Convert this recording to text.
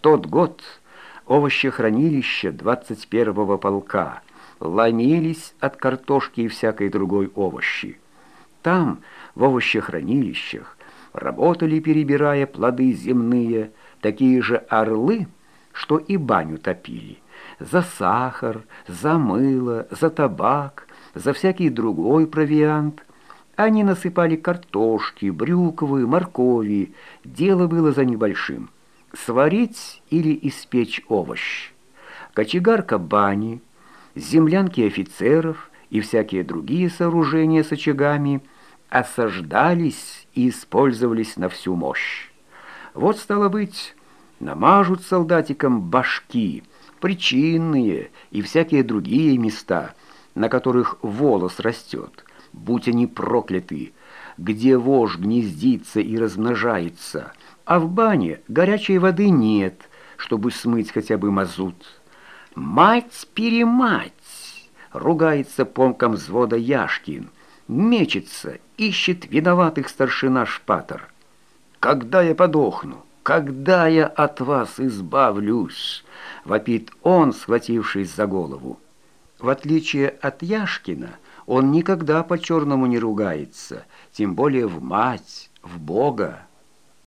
тот год овощехранилища 21-го полка ломились от картошки и всякой другой овощи. Там, в овощехранилищах, работали, перебирая плоды земные, такие же орлы, что и баню топили. За сахар, за мыло, за табак, за всякий другой провиант. Они насыпали картошки, брюквы, моркови. Дело было за небольшим. Сварить или испечь овощ. Кочегарка бани, землянки офицеров и всякие другие сооружения с очагами осаждались и использовались на всю мощь. Вот, стало быть, намажут солдатикам башки, причинные и всякие другие места, на которых волос растет, будь они прокляты, где вож гнездится и размножается, а в бане горячей воды нет, чтобы смыть хотя бы мазут. «Мать-перемать!» — ругается помком взвода Яшкин, мечется, ищет виноватых старшина Шпатор. «Когда я подохну? Когда я от вас избавлюсь?» — вопит он, схватившись за голову. В отличие от Яшкина, он никогда по-черному не ругается, тем более в мать, в Бога.